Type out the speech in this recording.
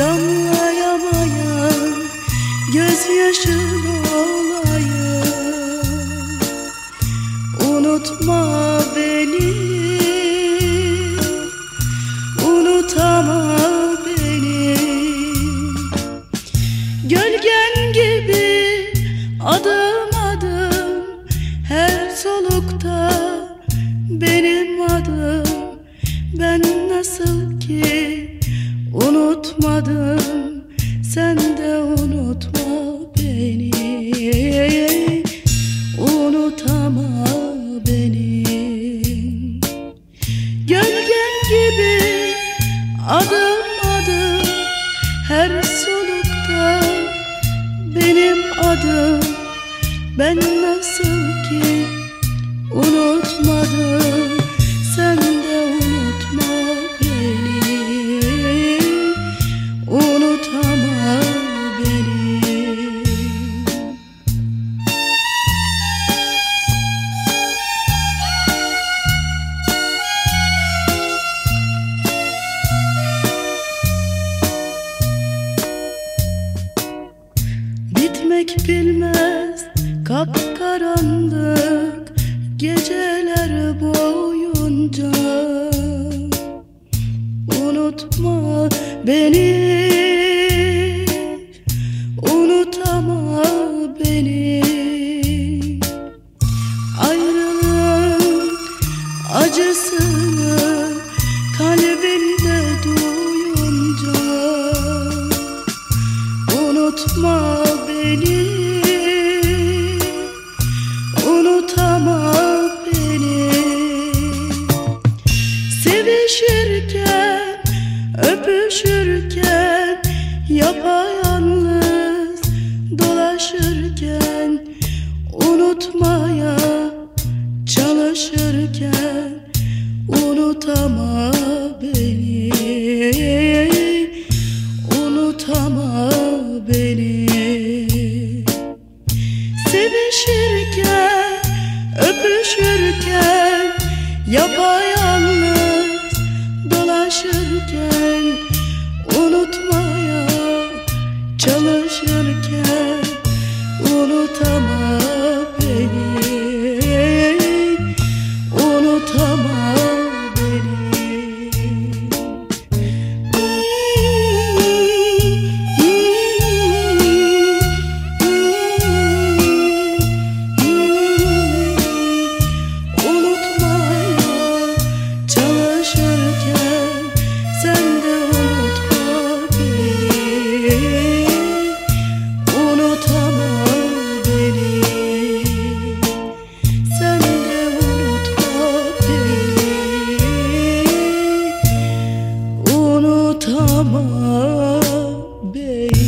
damlayamayan Gözyaşın olayım Unutma beni Unutama beni. Gölgen gibi adım adım Her solukta benim adım. Ben nasıl ki unutmadım Sen de unutma beni. Unutama beni. Gölgen gibi adım adım Her solukta benim adım. Ben nasıl ki unutmadım Bitmek bilmez. Kapkaranlık geceler boyunca. Unutma beni. Unutama beni. Ayrılığın acısını kalbinde Unutma beni. Unutama beni. Sevişirken Öpüşürken Yapayalnız Dolaşırken Unutmaya Çalışırken Unutama Yapayalnız dolaşırken Unutmaya çalışırken summer, baby.